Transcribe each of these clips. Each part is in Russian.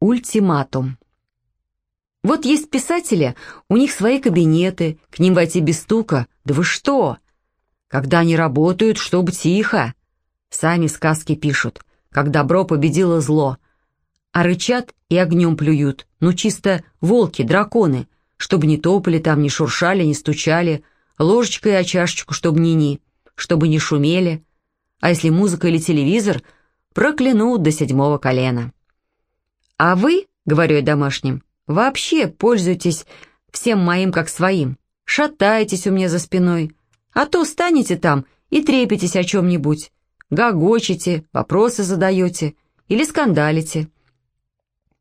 Ультиматум. Вот есть писатели, у них свои кабинеты, к ним войти без стука. Да вы что? Когда они работают, чтобы тихо. Сами сказки пишут, как добро победило зло. А рычат и огнем плюют, ну чисто волки, драконы, чтобы не топали там, не шуршали, не стучали, ложечкой о чашечку, чтобы ни-ни, чтобы не шумели. А если музыка или телевизор, проклянут до седьмого колена. А вы, говорю я домашним, вообще пользуйтесь всем моим как своим, шатайтесь у меня за спиной, а то станете там и трепетесь о чем-нибудь, гогочете, вопросы задаете или скандалите.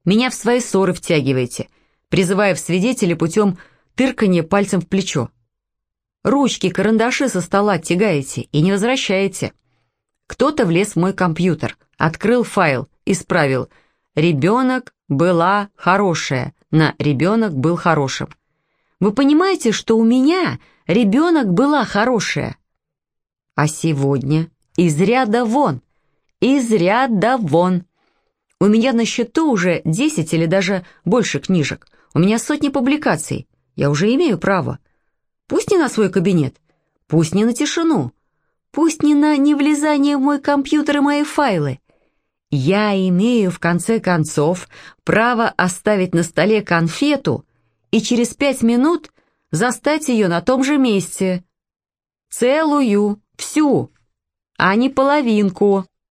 Меня в свои ссоры втягиваете, призывая в свидетели путем тырканья пальцем в плечо. Ручки, карандаши со стола тягаете и не возвращаете. Кто-то влез в мой компьютер, открыл файл, исправил – «Ребенок была хорошая» на «ребенок был хорошим». Вы понимаете, что у меня ребенок была хорошая? А сегодня из ряда вон, из ряда вон. У меня на счету уже 10 или даже больше книжек. У меня сотни публикаций. Я уже имею право. Пусть не на свой кабинет, пусть не на тишину, пусть не на невлезание в мой компьютер и мои файлы. Я имею, в конце концов, право оставить на столе конфету и через пять минут застать ее на том же месте. Целую, всю, а не половинку.